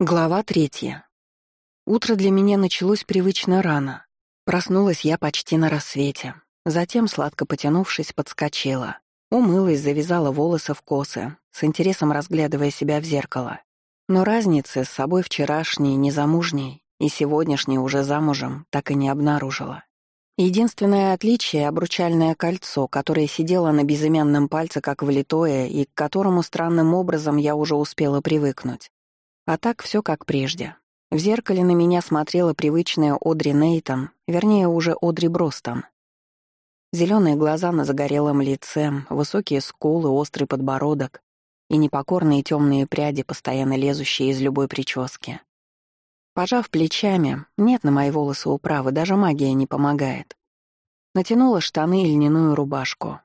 Глава третья. Утро для меня началось привычно рано. Проснулась я почти на рассвете. Затем, сладко потянувшись, подскочила. Умылась, завязала волосы в косы, с интересом разглядывая себя в зеркало. Но разницы с собой вчерашней, незамужней, и сегодняшней, уже замужем, так и не обнаружила. Единственное отличие — обручальное кольцо, которое сидело на безымянном пальце как влитое и к которому странным образом я уже успела привыкнуть. А так все как прежде. В зеркале на меня смотрела привычная Одри Нейтон, вернее, уже Одри Бростон. Зеленые глаза на загорелом лице, высокие скулы, острый подбородок и непокорные темные пряди, постоянно лезущие из любой прически. Пожав плечами, нет на мои волосы управы, даже магия не помогает. Натянула штаны и льняную рубашку.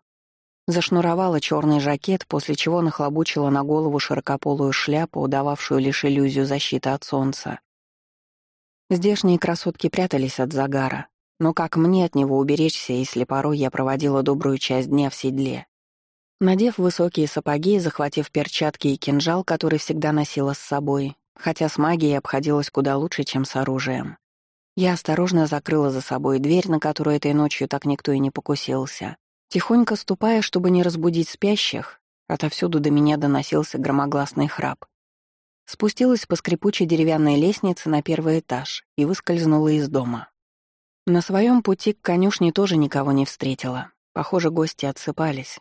Зашнуровала черный жакет, после чего нахлобучила на голову широкополую шляпу, дававшую лишь иллюзию защиты от солнца. Здешние красотки прятались от загара, но как мне от него уберечься, если порой я проводила добрую часть дня в седле? Надев высокие сапоги захватив перчатки и кинжал, который всегда носила с собой, хотя с магией обходилась куда лучше, чем с оружием, я осторожно закрыла за собой дверь, на которую этой ночью так никто и не покусился, Тихонько ступая, чтобы не разбудить спящих, отовсюду до меня доносился громогласный храп. Спустилась по скрипучей деревянной лестнице на первый этаж и выскользнула из дома. На своем пути к конюшне тоже никого не встретила. Похоже, гости отсыпались.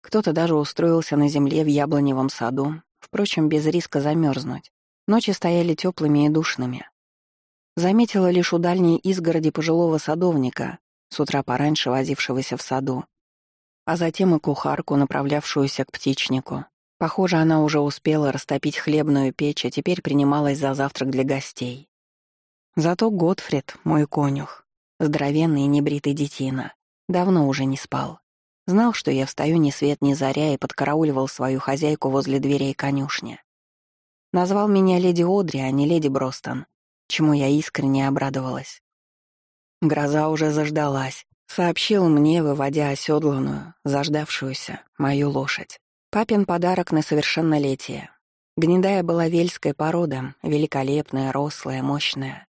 Кто-то даже устроился на земле в яблоневом саду, впрочем, без риска замерзнуть. Ночи стояли теплыми и душными. Заметила лишь у дальней изгороди пожилого садовника, с утра пораньше возившегося в саду, а затем и кухарку, направлявшуюся к птичнику. Похоже, она уже успела растопить хлебную печь, а теперь принималась за завтрак для гостей. Зато Готфрид, мой конюх, здоровенный и небритый детина, давно уже не спал. Знал, что я встаю ни свет ни заря и подкарауливал свою хозяйку возле дверей конюшни. Назвал меня леди Одри, а не леди Бростон, чему я искренне обрадовалась. Гроза уже заждалась, Сообщил мне, выводя оседланную, заждавшуюся, мою лошадь. Папин подарок на совершеннолетие. Гнедая была вельской породы, великолепная, рослая, мощная.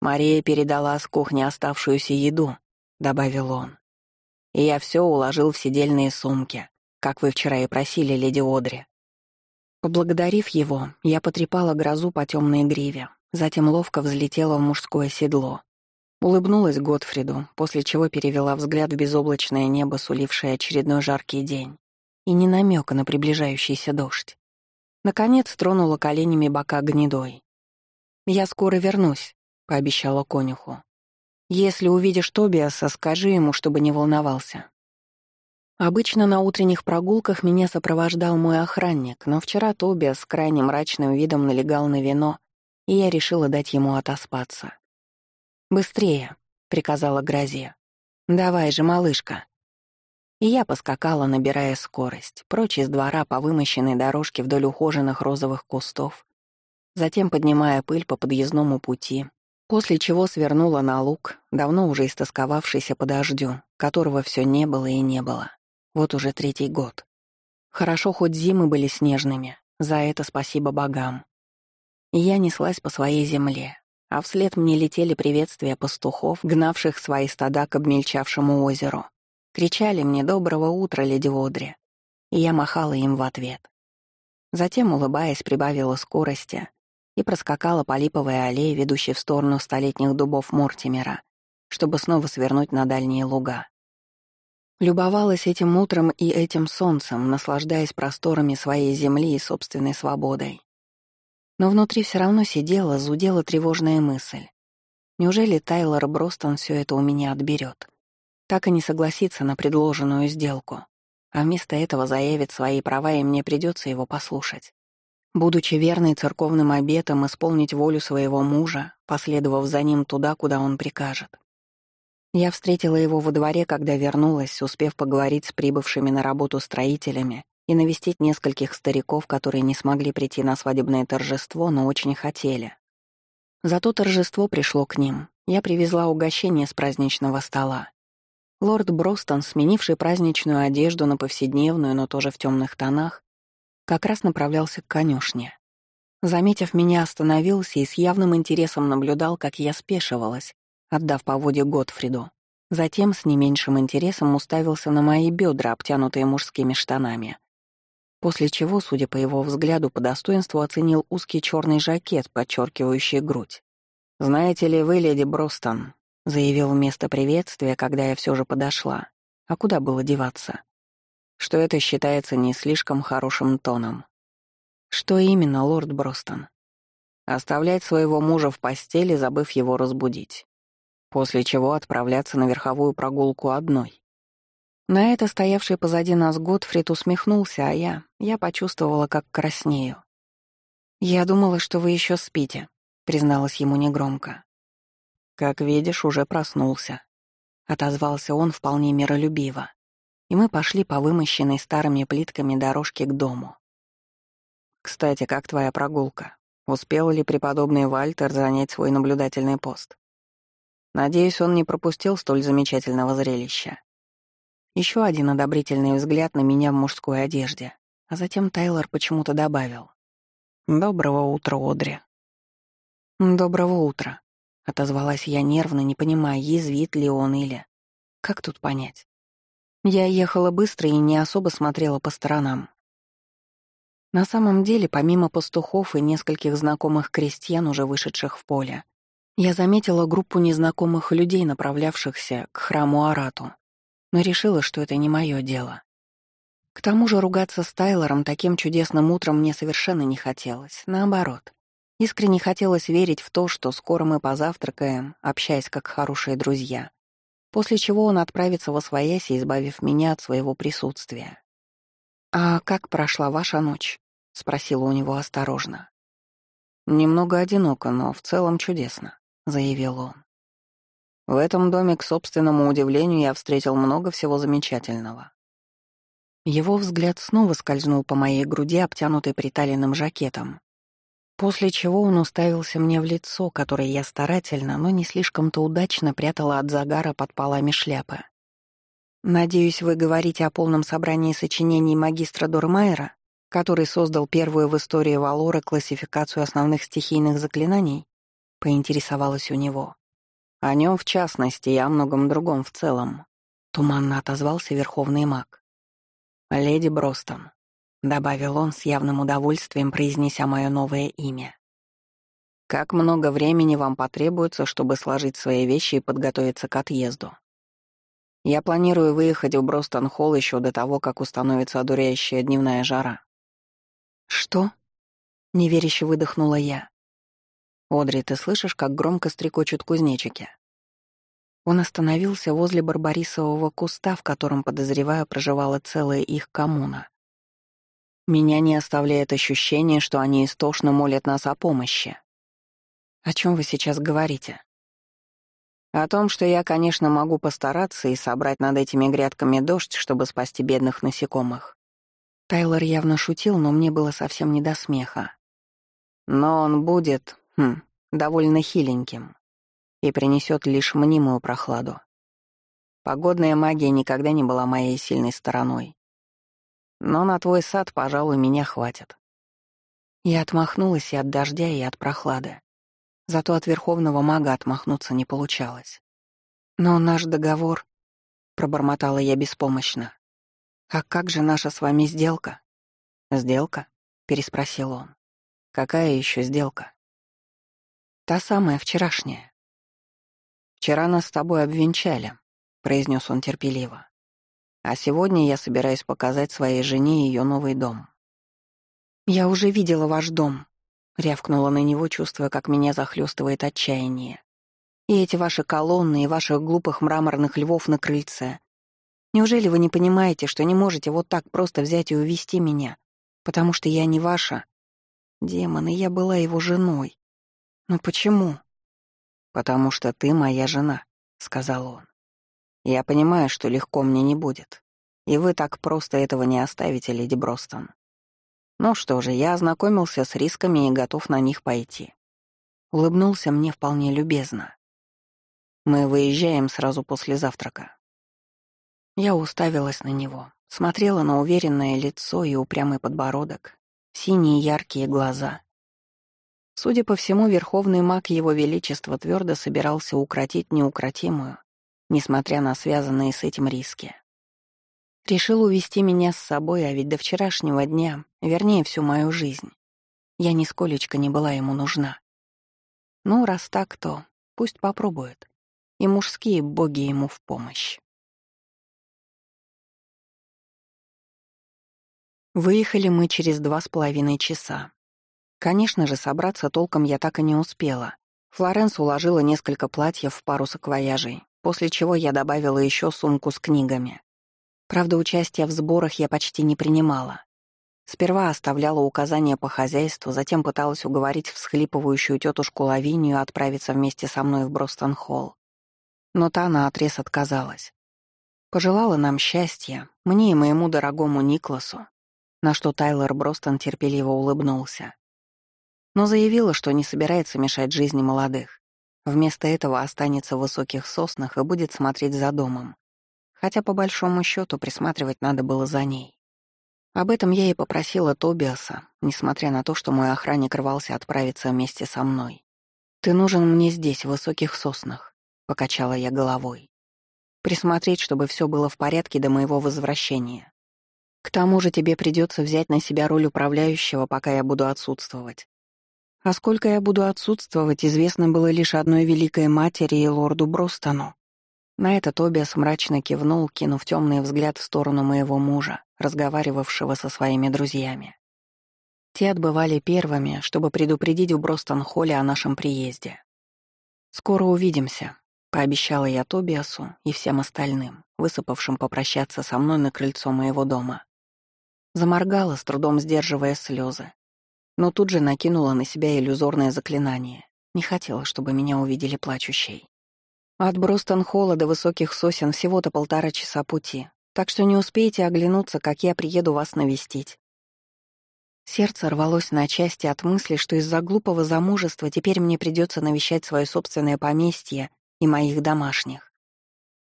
«Мария передала с кухни оставшуюся еду», — добавил он. «И я все уложил в сидельные сумки, как вы вчера и просили, леди Одри». Поблагодарив его, я потрепала грозу по темной гриве, затем ловко взлетела в мужское седло, Улыбнулась Готфриду, после чего перевела взгляд в безоблачное небо, сулившее очередной жаркий день, и не намека на приближающийся дождь. Наконец тронула коленями бока гнедой. «Я скоро вернусь», — пообещала конюху. «Если увидишь Тобиаса, скажи ему, чтобы не волновался». Обычно на утренних прогулках меня сопровождал мой охранник, но вчера Тобиас с крайне мрачным видом налегал на вино, и я решила дать ему отоспаться. «Быстрее», — приказала Грозе. «Давай же, малышка». И я поскакала, набирая скорость, прочь из двора по вымощенной дорожке вдоль ухоженных розовых кустов, затем поднимая пыль по подъездному пути, после чего свернула на луг, давно уже истосковавшийся по дождю, которого все не было и не было. Вот уже третий год. Хорошо, хоть зимы были снежными, за это спасибо богам. И я неслась по своей земле, а вслед мне летели приветствия пастухов, гнавших свои стада к обмельчавшему озеру. Кричали мне «Доброго утра, леди Одри», и я махала им в ответ. Затем, улыбаясь, прибавила скорости и проскакала по липовой аллее, ведущей в сторону столетних дубов Мортимера, чтобы снова свернуть на дальние луга. Любовалась этим утром и этим солнцем, наслаждаясь просторами своей земли и собственной свободой. Но внутри все равно сидела, зудела тревожная мысль. Неужели Тайлор Бростон все это у меня отберет? Так и не согласится на предложенную сделку, а вместо этого заявит свои права, и мне придется его послушать. Будучи верной церковным обетам исполнить волю своего мужа, последовав за ним туда, куда он прикажет. Я встретила его во дворе, когда вернулась, успев поговорить с прибывшими на работу строителями и навестить нескольких стариков, которые не смогли прийти на свадебное торжество, но очень хотели. Зато торжество пришло к ним. Я привезла угощение с праздничного стола. Лорд Бростон, сменивший праздничную одежду на повседневную, но тоже в темных тонах, как раз направлялся к конюшне. Заметив меня, остановился и с явным интересом наблюдал, как я спешивалась, отдав поводье Готфриду. Затем с не меньшим интересом уставился на мои бедра, обтянутые мужскими штанами. После чего, судя по его взгляду, по достоинству оценил узкий черный жакет, подчеркивающий грудь. «Знаете ли вы, леди Бростон?» — заявил вместо приветствия, когда я все же подошла. А куда было деваться? Что это считается не слишком хорошим тоном. Что именно, лорд Бростон? Оставлять своего мужа в постели, забыв его разбудить после чего отправляться на верховую прогулку одной. На это стоявший позади нас Готфрид усмехнулся, а я... Я почувствовала, как краснею. «Я думала, что вы еще спите», — призналась ему негромко. «Как видишь, уже проснулся», — отозвался он вполне миролюбиво. И мы пошли по вымощенной старыми плитками дорожке к дому. «Кстати, как твоя прогулка? Успел ли преподобный Вальтер занять свой наблюдательный пост?» Надеюсь, он не пропустил столь замечательного зрелища. Еще один одобрительный взгляд на меня в мужской одежде, а затем Тайлор почему-то добавил. «Доброго утра, Одри». «Доброго утра», — отозвалась я нервно, не понимая, язвит ли он или... Как тут понять? Я ехала быстро и не особо смотрела по сторонам. На самом деле, помимо пастухов и нескольких знакомых крестьян, уже вышедших в поле, я заметила группу незнакомых людей, направлявшихся к храму Арату, но решила, что это не мое дело. К тому же ругаться с Тайлором таким чудесным утром мне совершенно не хотелось, наоборот. Искренне хотелось верить в то, что скоро мы позавтракаем, общаясь как хорошие друзья, после чего он отправится во свояси, избавив меня от своего присутствия. «А как прошла ваша ночь?» — спросила у него осторожно. «Немного одиноко, но в целом чудесно. — заявил он. В этом доме, к собственному удивлению, я встретил много всего замечательного. Его взгляд снова скользнул по моей груди, обтянутой приталенным жакетом, после чего он уставился мне в лицо, которое я старательно, но не слишком-то удачно прятала от загара под полами шляпы. «Надеюсь, вы говорите о полном собрании сочинений магистра Дормайера, который создал первую в истории Валора классификацию основных стихийных заклинаний?» поинтересовалась у него. О нем в частности и о многом другом в целом. Туманно отозвался верховный маг. «Леди Бростон», — добавил он с явным удовольствием, произнеся мое новое имя. «Как много времени вам потребуется, чтобы сложить свои вещи и подготовиться к отъезду?» Я планирую выехать в Бростон-Холл еще до того, как установится одуряющая дневная жара. «Что?» — неверяще выдохнула я. «Одри, ты слышишь, как громко стрекочут кузнечики?» Он остановился возле барбарисового куста, в котором, подозреваю, проживала целая их коммуна. Меня не оставляет ощущение, что они истошно молят нас о помощи. О чем вы сейчас говорите? О том, что я, конечно, могу постараться и собрать над этими грядками дождь, чтобы спасти бедных насекомых. Тайлор явно шутил, но мне было совсем не до смеха. Но он будет, Хм, довольно хиленьким. И принесет лишь мнимую прохладу. Погодная магия никогда не была моей сильной стороной. Но на твой сад, пожалуй, меня хватит. Я отмахнулась и от дождя, и от прохлады. Зато от верховного мага отмахнуться не получалось. Но наш договор... Пробормотала я беспомощно. «А как же наша с вами сделка?» «Сделка?» — переспросил он. «Какая еще сделка?» Та самая вчерашняя. «Вчера нас с тобой обвенчали», — произнес он терпеливо. «А сегодня я собираюсь показать своей жене ее новый дом». «Я уже видела ваш дом», — рявкнула на него, чувствуя, как меня захлестывает отчаяние. «И эти ваши колонны, и ваших глупых мраморных львов на крыльце. Неужели вы не понимаете, что не можете вот так просто взять и увести меня, потому что я не ваша? Демоны, я была его женой. «Но почему?» «Потому что ты моя жена», — сказал он. «Я понимаю, что легко мне не будет, и вы так просто этого не оставите, леди Бростон. Ну что же, я ознакомился с рисками и готов на них пойти». Улыбнулся мне вполне любезно. «Мы выезжаем сразу после завтрака». Я уставилась на него, смотрела на уверенное лицо и упрямый подбородок, синие яркие глаза, Судя по всему, верховный маг Его Величества твердо собирался укротить неукротимую, несмотря на связанные с этим риски. Решил увести меня с собой, а ведь до вчерашнего дня, вернее, всю мою жизнь, я нисколечко не была ему нужна. Ну, раз так, то пусть попробует. И мужские боги ему в помощь. Выехали мы через два с половиной часа. Конечно же, собраться толком я так и не успела. Флоренс уложила несколько платьев в пару саквояжей, после чего я добавила еще сумку с книгами. Правда, участия в сборах я почти не принимала. Сперва оставляла указания по хозяйству, затем пыталась уговорить всхлипывающую тетушку Лавинию отправиться вместе со мной в Бростон-Холл. Но та наотрез отказалась. Пожелала нам счастья, мне и моему дорогому Никласу, на что Тайлер Бростон терпеливо улыбнулся. Но заявила, что не собирается мешать жизни молодых. Вместо этого останется в высоких соснах и будет смотреть за домом. Хотя, по большому счету, присматривать надо было за ней. Об этом я и попросила Тобиаса, несмотря на то, что мой охранник рвался отправиться вместе со мной. «Ты нужен мне здесь, в высоких соснах», — покачала я головой. «Присмотреть, чтобы все было в порядке до моего возвращения. К тому же тебе придется взять на себя роль управляющего, пока я буду отсутствовать. А сколько я буду отсутствовать, известно было лишь одной великой матери и лорду Бростону. На это Тобиас мрачно кивнул, кинув темный взгляд в сторону моего мужа, разговаривавшего со своими друзьями. Те отбывали первыми, чтобы предупредить в Бростон-холле о нашем приезде. «Скоро увидимся», — пообещала я Тобиасу и всем остальным, высыпавшим попрощаться со мной на крыльцо моего дома. Заморгала, с трудом сдерживая слезы, но тут же накинула на себя иллюзорное заклинание. Не хотела, чтобы меня увидели плачущей. От Бростон-холла до высоких сосен всего-то полтора часа пути, так что не успеете оглянуться, как я приеду вас навестить. Сердце рвалось на части от мысли, что из-за глупого замужества теперь мне придется навещать свое собственное поместье и моих домашних.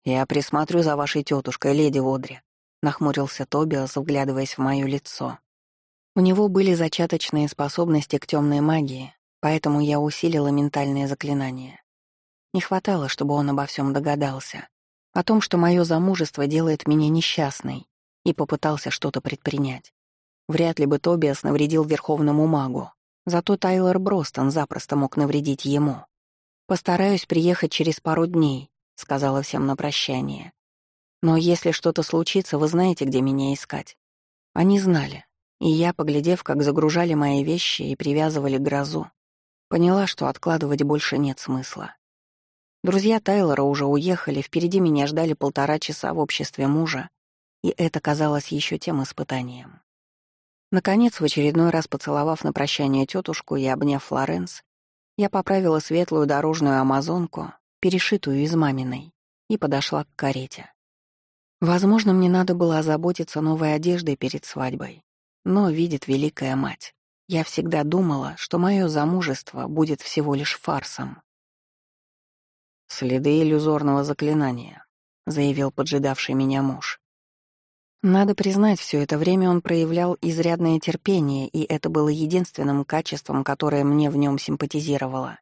«Я присмотрю за вашей тетушкой, леди Одри», — нахмурился Тобиас, вглядываясь в мое лицо. У него были зачаточные способности к темной магии, поэтому я усилила ментальные заклинания. Не хватало, чтобы он обо всем догадался. О том, что мое замужество делает меня несчастной, и попытался что-то предпринять. Вряд ли бы Тобиас навредил верховному магу. Зато Тайлер Бростон запросто мог навредить ему. «Постараюсь приехать через пару дней», — сказала всем на прощание. «Но если что-то случится, вы знаете, где меня искать». Они знали, и я, поглядев, как загружали мои вещи и привязывали грозу, поняла, что откладывать больше нет смысла. Друзья Тайлора уже уехали, впереди меня ждали полтора часа в обществе мужа, и это казалось еще тем испытанием. Наконец, в очередной раз поцеловав на прощание тетушку и обняв Флоренс, я поправила светлую дорожную амазонку, перешитую из маминой, и подошла к карете. Возможно, мне надо было озаботиться новой одеждой перед свадьбой, но видит великая мать. Я всегда думала, что мое замужество будет всего лишь фарсом. «Следы иллюзорного заклинания», — заявил поджидавший меня муж. Надо признать, все это время он проявлял изрядное терпение, и это было единственным качеством, которое мне в нем симпатизировало.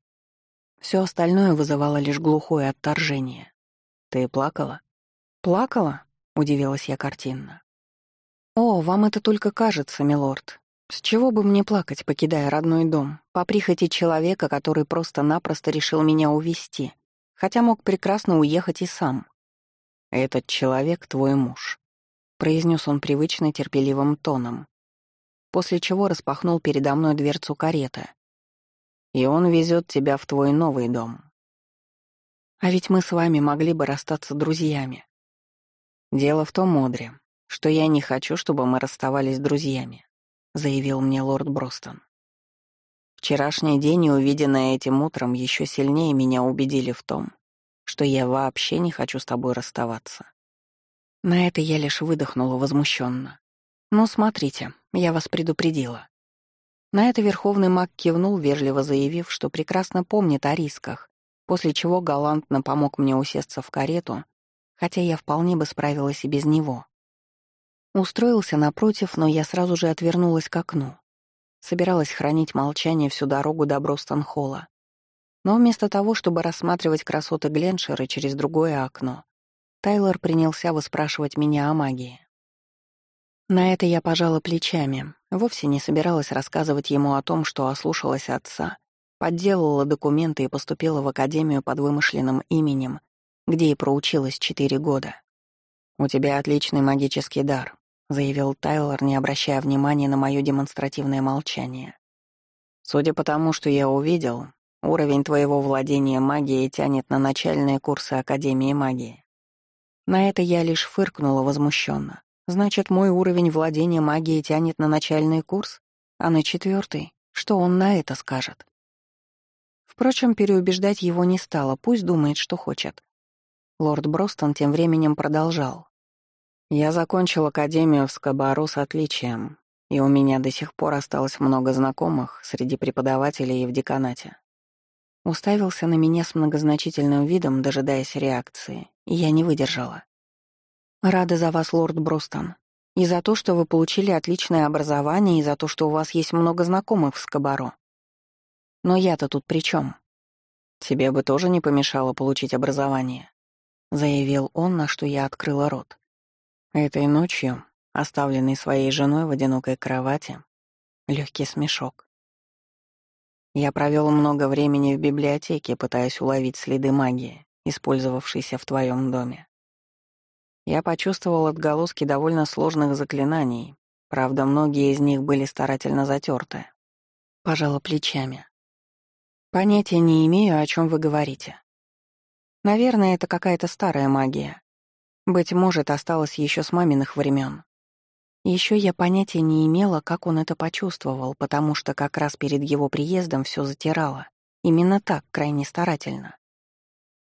Все остальное вызывало лишь глухое отторжение. «Ты плакала?» «Плакала?» — удивилась я картинно. «О, вам это только кажется, милорд. С чего бы мне плакать, покидая родной дом, по прихоти человека, который просто-напросто решил меня увести, хотя мог прекрасно уехать и сам. «Этот человек — твой муж», — произнес он привычно терпеливым тоном, после чего распахнул передо мной дверцу кареты. «И он везет тебя в твой новый дом». «А ведь мы с вами могли бы расстаться друзьями». «Дело в том, Модри, что я не хочу, чтобы мы расставались друзьями», — заявил мне лорд Бростон. Вчерашний день и увиденное этим утром еще сильнее меня убедили в том, что я вообще не хочу с тобой расставаться. На это я лишь выдохнула возмущенно. «Ну, смотрите, я вас предупредила». На это верховный маг кивнул, вежливо заявив, что прекрасно помнит о рисках, после чего галантно помог мне усесться в карету, хотя я вполне бы справилась и без него. Устроился напротив, но я сразу же отвернулась к окну. Собиралась хранить молчание всю дорогу до Бростон-холла. Но вместо того, чтобы рассматривать красоты Гленшера через другое окно, Тайлор принялся выспрашивать меня о магии. На это я пожала плечами, вовсе не собиралась рассказывать ему о том, что ослушалась отца, подделала документы и поступила в академию под вымышленным именем, где и проучилась четыре года. «У тебя отличный магический дар», — заявил Тайлор, не обращая внимания на мое демонстративное молчание. «Судя по тому, что я увидел, уровень твоего владения магией тянет на начальные курсы Академии магии». На это я лишь фыркнула возмущенно. Значит, мой уровень владения магией тянет на начальный курс, а на четвертый, что он на это скажет? Впрочем, переубеждать его не стало, пусть думает, что хочет. Лорд Бростон тем временем продолжал. «Я закончил академию в Скобару с отличием, и у меня до сих пор осталось много знакомых среди преподавателей и в деканате». Уставился на меня с многозначительным видом, дожидаясь реакции, и я не выдержала. Рада за вас, лорд Бростон. И за то, что вы получили отличное образование, и за то, что у вас есть много знакомых в Скобаро. Но я-то тут при чем? Тебе бы тоже не помешало получить образование, заявил он, на что я открыла рот. Этой ночью, оставленный своей женой в одинокой кровати, легкий смешок. Я провел много времени в библиотеке, пытаясь уловить следы магии, использовавшейся в твоем доме. Я почувствовал отголоски довольно сложных заклинаний, правда, многие из них были старательно затерты. Пожала плечами. Понятия не имею, о чем вы говорите. Наверное, это какая-то старая магия. Быть может, осталась еще с маминых времен. Еще я понятия не имела, как он это почувствовал, потому что как раз перед его приездом все затирало. Именно так, крайне старательно.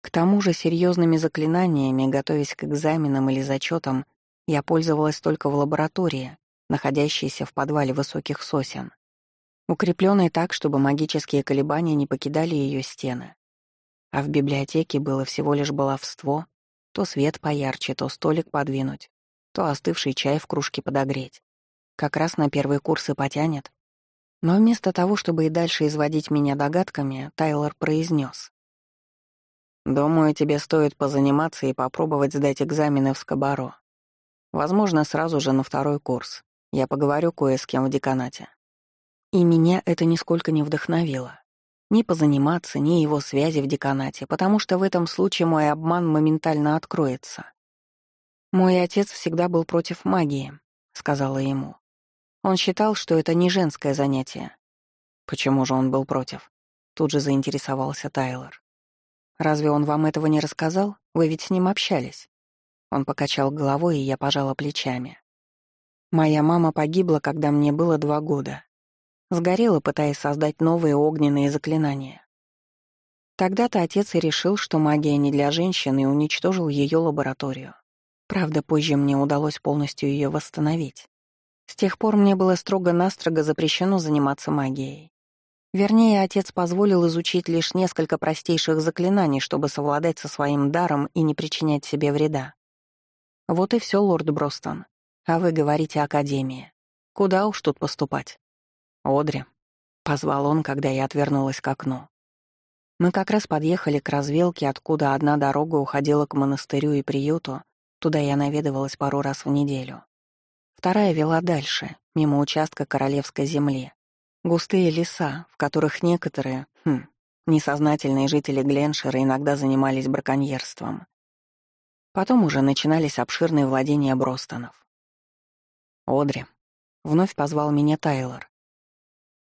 К тому же серьезными заклинаниями, готовясь к экзаменам или зачетам, я пользовалась только в лаборатории, находящейся в подвале высоких сосен, укрепленной так, чтобы магические колебания не покидали ее стены. А в библиотеке было всего лишь баловство, то свет поярче, то столик подвинуть, то остывший чай в кружке подогреть. Как раз на первые курсы потянет. Но вместо того, чтобы и дальше изводить меня догадками, Тайлор произнес: Думаю, тебе стоит позаниматься и попробовать сдать экзамены в Скобаро. Возможно, сразу же на второй курс. Я поговорю кое с кем в деканате. И меня это нисколько не вдохновило. Ни позаниматься, ни его связи в деканате, потому что в этом случае мой обман моментально откроется. «Мой отец всегда был против магии», — сказала ему. Он считал, что это не женское занятие. Почему же он был против? Тут же заинтересовался Тайлор. Разве он вам этого не рассказал? Вы ведь с ним общались». Он покачал головой, и я пожала плечами. Моя мама погибла, когда мне было два года. Сгорела, пытаясь создать новые огненные заклинания. Тогда-то отец и решил, что магия не для женщин, и уничтожил ее лабораторию. Правда, позже мне удалось полностью ее восстановить. С тех пор мне было строго-настрого запрещено заниматься магией. Вернее, отец позволил изучить лишь несколько простейших заклинаний, чтобы совладать со своим даром и не причинять себе вреда. Вот и все, лорд Бростон. А вы говорите Академия. Куда уж тут поступать? Одри. Позвал он, когда я отвернулась к окну. Мы как раз подъехали к развилке, откуда одна дорога уходила к монастырю и приюту, туда я наведывалась пару раз в неделю. Вторая вела дальше, мимо участка королевской земли, Густые леса, в которых некоторые, хм, несознательные жители Гленшера иногда занимались браконьерством. Потом уже начинались обширные владения Бростонов. «Одри», — вновь позвал меня Тайлор.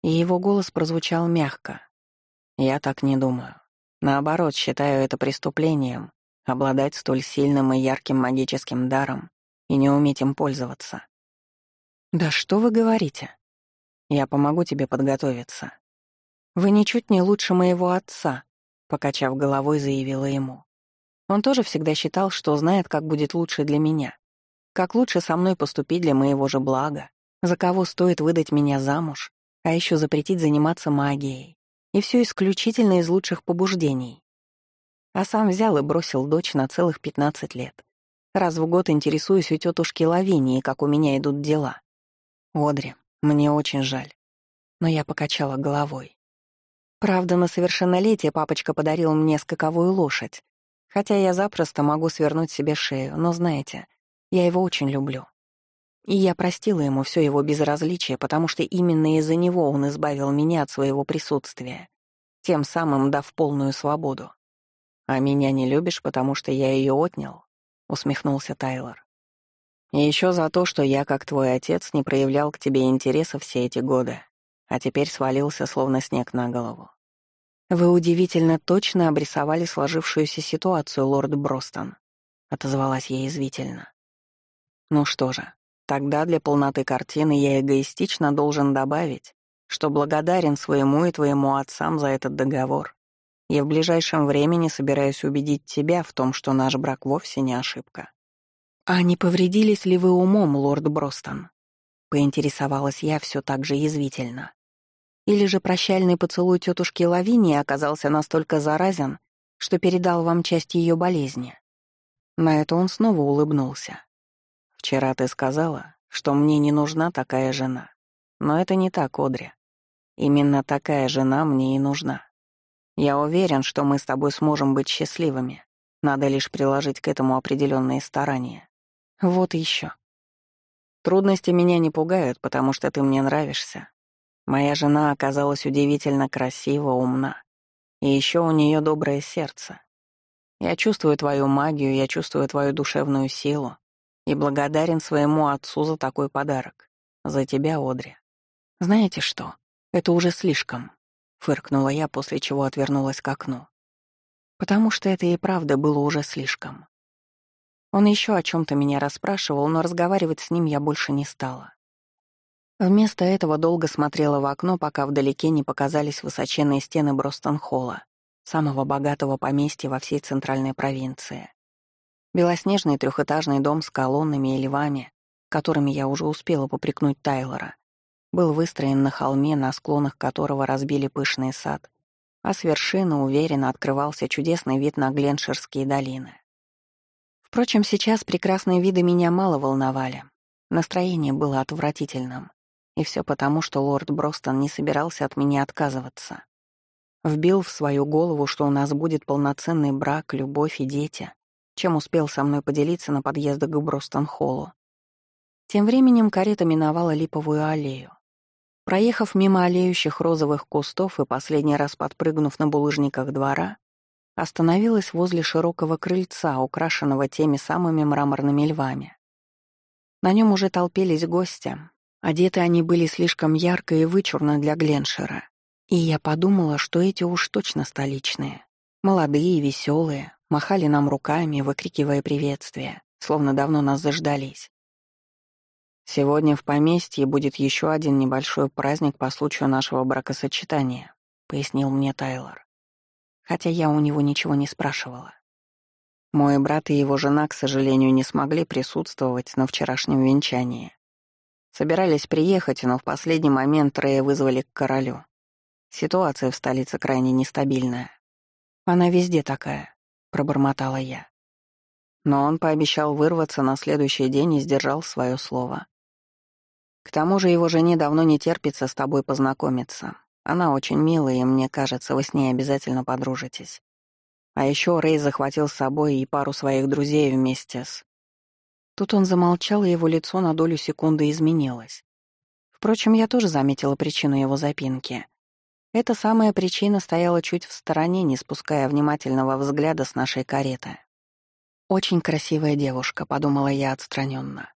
И его голос прозвучал мягко. «Я так не думаю. Наоборот, считаю это преступлением — обладать столь сильным и ярким магическим даром и не уметь им пользоваться». «Да что вы говорите?» Я помогу тебе подготовиться. Вы ничуть не лучше моего отца, покачав головой, заявила ему. Он тоже всегда считал, что знает, как будет лучше для меня. Как лучше со мной поступить для моего же блага, за кого стоит выдать меня замуж, а еще запретить заниматься магией. И все исключительно из лучших побуждений. А сам взял и бросил дочь на целых 15 лет. Раз в год интересуюсь у тетушки Лавинии, как у меня идут дела. Одри, мне очень жаль. но я покачала головой. Правда, на совершеннолетие папочка подарил мне скаковую лошадь, хотя я запросто могу свернуть себе шею, но знаете, я его очень люблю. И я простила ему все его безразличие, потому что именно из-за него он избавил меня от своего присутствия, тем самым дав полную свободу. «А меня не любишь, потому что я ее отнял?» — усмехнулся Тайлор. «И еще за то, что я, как твой отец, не проявлял к тебе интереса все эти годы, а теперь свалился словно снег на голову. Вы удивительно точно обрисовали сложившуюся ситуацию, лорд Бростон», — отозвалась я извительно. «Ну что же, тогда для полноты картины я эгоистично должен добавить, что благодарен своему и твоему отцам за этот договор я в ближайшем времени собираюсь убедить тебя в том, что наш брак вовсе не ошибка. А не повредились ли вы умом, лорд Бростон? Поинтересовалась я все так же язвительно. Или же прощальный поцелуй тетушки Лавинии оказался настолько заразен, что передал вам часть ее болезни? На это он снова улыбнулся. «Вчера ты сказала, что мне не нужна такая жена. Но это не так, Одри. Именно такая жена мне и нужна. Я уверен, что мы с тобой сможем быть счастливыми. Надо лишь приложить к этому определенные старания. Вот еще. Трудности меня не пугают, потому что ты мне нравишься. Моя жена оказалась удивительно красива, умна. И еще у нее доброе сердце. Я чувствую твою магию, я чувствую твою душевную силу и благодарен своему отцу за такой подарок. За тебя, Одри. Знаете что? Это уже слишком фыркнула я, после чего отвернулась к окну. Потому что это и правда было уже слишком. Он еще о чем то меня расспрашивал, но разговаривать с ним я больше не стала. Вместо этого долго смотрела в окно, пока вдалеке не показались высоченные стены Бростон-Холла, самого богатого поместья во всей центральной провинции. Белоснежный трехэтажный дом с колоннами и львами, которыми я уже успела попрекнуть Тайлора, был выстроен на холме, на склонах которого разбили пышный сад, а с вершины уверенно открывался чудесный вид на Гленширские долины. Впрочем, сейчас прекрасные виды меня мало волновали. Настроение было отвратительным. И все потому, что лорд Бростон не собирался от меня отказываться. Вбил в свою голову, что у нас будет полноценный брак, любовь и дети, чем успел со мной поделиться на подъездах к Бростон-холлу. Тем временем карета миновала липовую аллею. Проехав мимо олеющих розовых кустов и последний раз подпрыгнув на булыжниках двора, остановилась возле широкого крыльца, украшенного теми самыми мраморными львами. На нем уже толпились гости. Одеты они были слишком ярко и вычурно для Гленшера. И я подумала, что эти уж точно столичные. Молодые, веселые, махали нам руками, выкрикивая приветствия, словно давно нас заждались. «Сегодня в поместье будет еще один небольшой праздник по случаю нашего бракосочетания», — пояснил мне Тайлор. Хотя я у него ничего не спрашивала. Мой брат и его жена, к сожалению, не смогли присутствовать на вчерашнем венчании. Собирались приехать, но в последний момент Рэя вызвали к королю. Ситуация в столице крайне нестабильная. «Она везде такая», — пробормотала я. Но он пообещал вырваться на следующий день и сдержал свое слово. К тому же его жене давно не терпится с тобой познакомиться. Она очень милая, и мне кажется, вы с ней обязательно подружитесь. А еще Рэй захватил с собой и пару своих друзей вместе с... Тут он замолчал, и его лицо на долю секунды изменилось. Впрочем, я тоже заметила причину его запинки. Эта самая причина стояла чуть в стороне, не спуская внимательного взгляда с нашей кареты. «Очень красивая девушка», — подумала я отстраненно.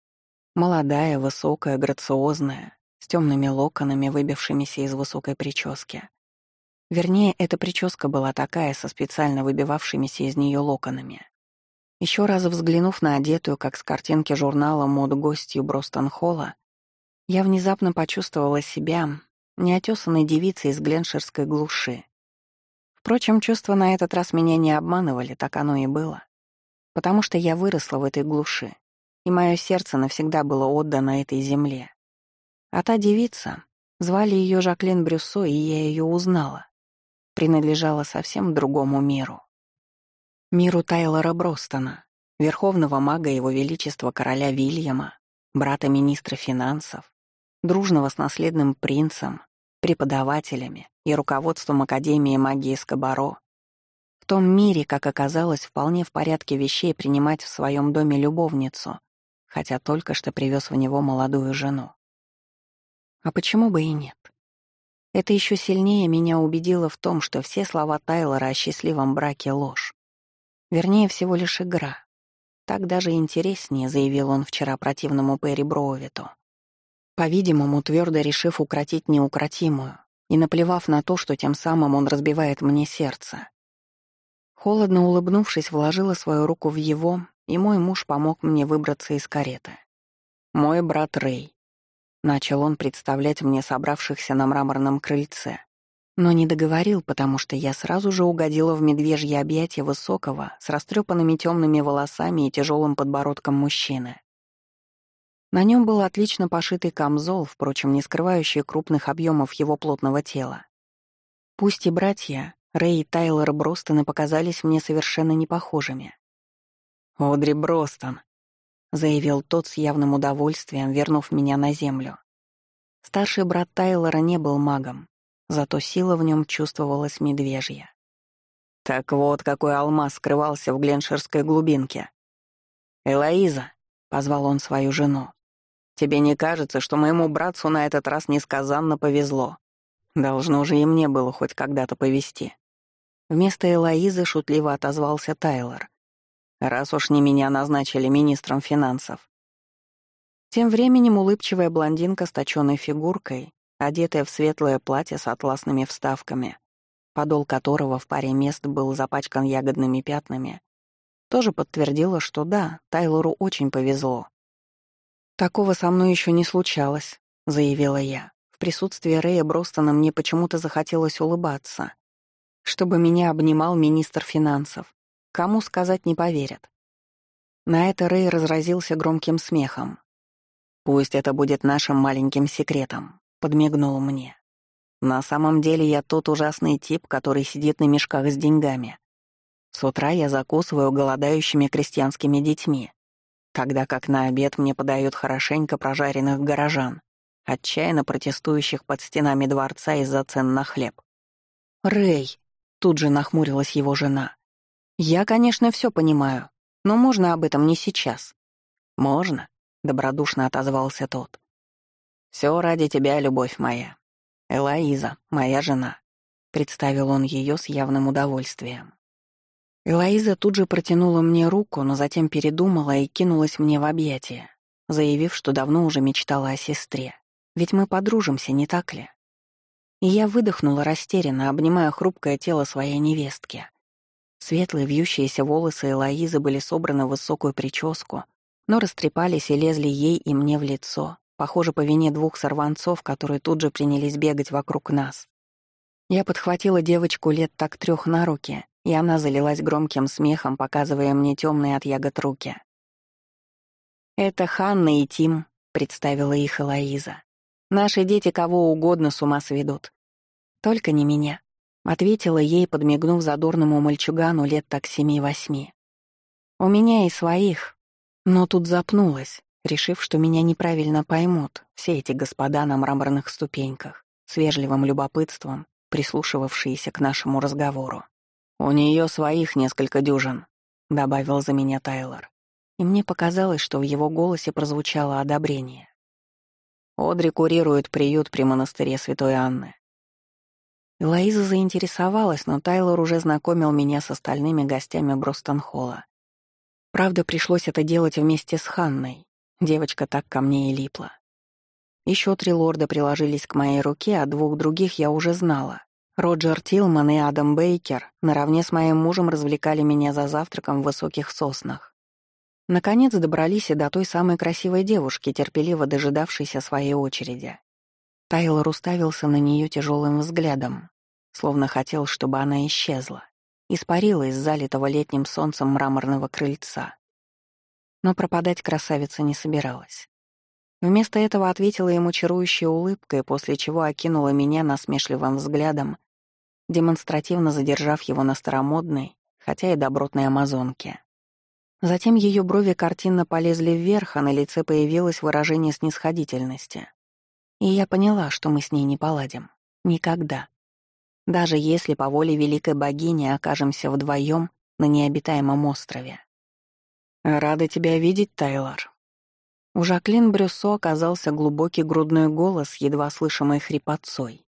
Молодая, высокая, грациозная, с темными локонами, выбившимися из высокой прически. Вернее, эта прическа была такая, со специально выбивавшимися из нее локонами. Еще раз взглянув на одетую, как с картинки журнала мод гостью Бростон Холла, я внезапно почувствовала себя неотесанной девицей из гленширской глуши. Впрочем, чувства на этот раз меня не обманывали, так оно и было. Потому что я выросла в этой глуши, и мое сердце навсегда было отдано этой земле. А та девица, звали ее Жаклин Брюссо, и я ее узнала, принадлежала совсем другому миру. Миру Тайлора Бростона, верховного мага Его Величества короля Вильяма, брата министра финансов, дружного с наследным принцем, преподавателями и руководством Академии магии Скобаро. В том мире, как оказалось, вполне в порядке вещей принимать в своем доме любовницу, хотя только что привез в него молодую жену. А почему бы и нет? Это еще сильнее меня убедило в том, что все слова Тайлора о счастливом браке — ложь. Вернее, всего лишь игра. Так даже интереснее, заявил он вчера противному Перри Броувиту. По-видимому, твердо решив укротить неукротимую и наплевав на то, что тем самым он разбивает мне сердце. Холодно улыбнувшись, вложила свою руку в его, и мой муж помог мне выбраться из кареты. «Мой брат Рэй», — начал он представлять мне собравшихся на мраморном крыльце, но не договорил, потому что я сразу же угодила в медвежье объятие высокого, с растрепанными темными волосами и тяжелым подбородком мужчины. На нем был отлично пошитый камзол, впрочем, не скрывающий крупных объемов его плотного тела. Пусть и братья, Рэй и Тайлор Бростоны показались мне совершенно непохожими. «Одри Бростон», — заявил тот с явным удовольствием, вернув меня на землю. Старший брат Тайлора не был магом, зато сила в нем чувствовалась медвежья. Так вот, какой алмаз скрывался в Гленширской глубинке. «Элоиза», — позвал он свою жену, Тебе не кажется, что моему братцу на этот раз несказанно повезло? Должно же и мне было хоть когда-то повезти. Вместо Элоизы шутливо отозвался Тайлор. Раз уж не меня назначили министром финансов. Тем временем улыбчивая блондинка с точёной фигуркой, одетая в светлое платье с атласными вставками, подол которого в паре мест был запачкан ягодными пятнами, тоже подтвердила, что да, Тайлору очень повезло. «Такого со мной еще не случалось», — заявила я. В присутствии Рэя Бростона мне почему-то захотелось улыбаться. Чтобы меня обнимал министр финансов. Кому сказать не поверят. На это Рэй разразился громким смехом. «Пусть это будет нашим маленьким секретом», — подмигнул мне. «На самом деле я тот ужасный тип, который сидит на мешках с деньгами. С утра я закусываю голодающими крестьянскими детьми, когда как на обед мне подают хорошенько прожаренных горожан, отчаянно протестующих под стенами дворца из-за цен на хлеб. «Рэй», — тут же нахмурилась его жена, — «я, конечно, все понимаю, но можно об этом не сейчас». «Можно», — добродушно отозвался тот. «Все ради тебя, любовь моя. Элоиза, моя жена», — представил он ее с явным удовольствием. Элоиза тут же протянула мне руку, но затем передумала и кинулась мне в объятия, заявив, что давно уже мечтала о сестре. Ведь мы подружимся, не так ли? И я выдохнула растерянно, обнимая хрупкое тело своей невестки. Светлые вьющиеся волосы Элоизы были собраны в высокую прическу, но растрепались и лезли ей и мне в лицо, похоже, по вине двух сорванцов, которые тут же принялись бегать вокруг нас. Я подхватила девочку лет так трех на руки и она залилась громким смехом, показывая мне темные от ягод руки. «Это Ханна и Тим», — представила их Элоиза. «Наши дети кого угодно с ума сведут. Только не меня», — ответила ей, подмигнув задорному мальчугану лет так семи-восьми. «У меня и своих, но тут запнулась, решив, что меня неправильно поймут все эти господа на мраморных ступеньках, с вежливым любопытством, прислушивавшиеся к нашему разговору. «У нее своих несколько дюжин», — добавил за меня Тайлор. И мне показалось, что в его голосе прозвучало одобрение. Одри курирует приют при монастыре Святой Анны. Лоиза заинтересовалась, но Тайлор уже знакомил меня с остальными гостями Бростон-холла. Правда, пришлось это делать вместе с Ханной. Девочка так ко мне и липла. Еще три лорда приложились к моей руке, а двух других я уже знала. Роджер Тилман и Адам Бейкер наравне с моим мужем развлекали меня за завтраком в высоких соснах. Наконец добрались и до той самой красивой девушки, терпеливо дожидавшейся своей очереди. Тайлор уставился на нее тяжелым взглядом, словно хотел, чтобы она исчезла, испарилась из залитого летним солнцем мраморного крыльца. Но пропадать красавица не собиралась. Вместо этого ответила ему чарующей улыбкой, после чего окинула меня насмешливым взглядом демонстративно задержав его на старомодной, хотя и добротной амазонке. Затем ее брови картинно полезли вверх, а на лице появилось выражение снисходительности. И я поняла, что мы с ней не поладим. Никогда. Даже если по воле великой богини окажемся вдвоем на необитаемом острове. «Рада тебя видеть, Тайлор». У Жаклин Брюссо оказался глубокий грудной голос, едва слышимый хрипотцой.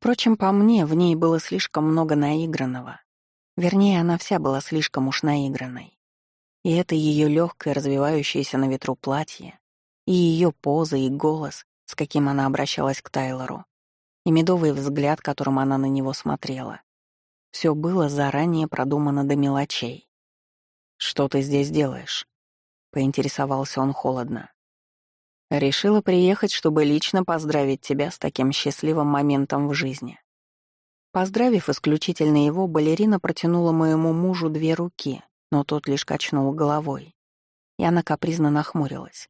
Впрочем, по мне, в ней было слишком много наигранного. Вернее, она вся была слишком уж наигранной. И это ее легкое, развивающееся на ветру платье, и ее поза, и голос, с каким она обращалась к Тайлору, и медовый взгляд, которым она на него смотрела. Все было заранее продумано до мелочей. «Что ты здесь делаешь?» — поинтересовался он холодно. «Решила приехать, чтобы лично поздравить тебя с таким счастливым моментом в жизни». Поздравив исключительно его, балерина протянула моему мужу две руки, но тот лишь качнул головой. И она капризно нахмурилась.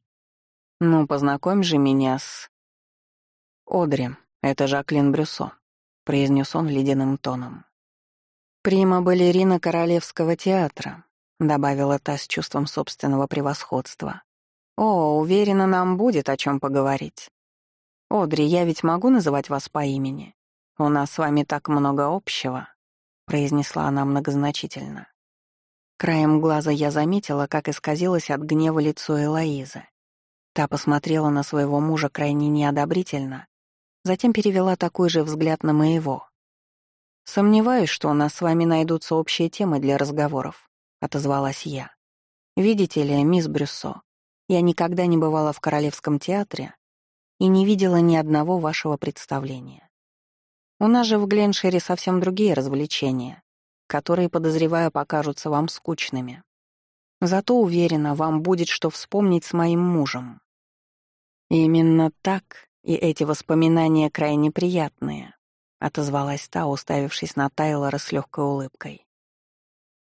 «Ну, познакомь же меня с...» «Одри, это Жаклин Брюсо», — произнес он ледяным тоном. «Прима-балерина Королевского театра», — добавила та с чувством собственного превосходства. «О, уверена, нам будет о чем поговорить. Одри, я ведь могу называть вас по имени? У нас с вами так много общего», — произнесла она многозначительно. Краем глаза я заметила, как исказилось от гнева лицо Элоизы. Та посмотрела на своего мужа крайне неодобрительно, затем перевела такой же взгляд на моего. «Сомневаюсь, что у нас с вами найдутся общие темы для разговоров», — отозвалась я. «Видите ли, мисс Брюссо, я никогда не бывала в Королевском театре и не видела ни одного вашего представления. У нас же в Гленшере совсем другие развлечения, которые, подозреваю, покажутся вам скучными. Зато, уверена, вам будет что вспомнить с моим мужем. Именно так, и эти воспоминания крайне приятные, отозвалась та, уставившись на Тайлора с легкой улыбкой.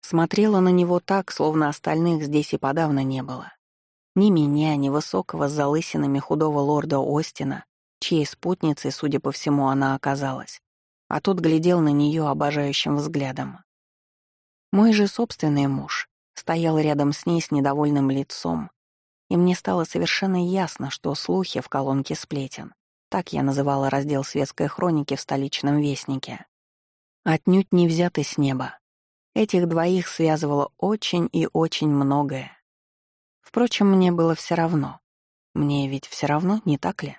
Смотрела на него так, словно остальных здесь и подавно не было. Ни меня, ни высокого с залысинами худого лорда Остина, чьей спутницей, судя по всему, она оказалась, а тот глядел на нее обожающим взглядом. Мой же собственный муж стоял рядом с ней с недовольным лицом, и мне стало совершенно ясно, что слухи в колонке сплетен, так я называла раздел светской хроники в столичном вестнике, отнюдь не взяты с неба. Этих двоих связывало очень и очень многое. Впрочем, мне было все равно. Мне ведь все равно, не так ли?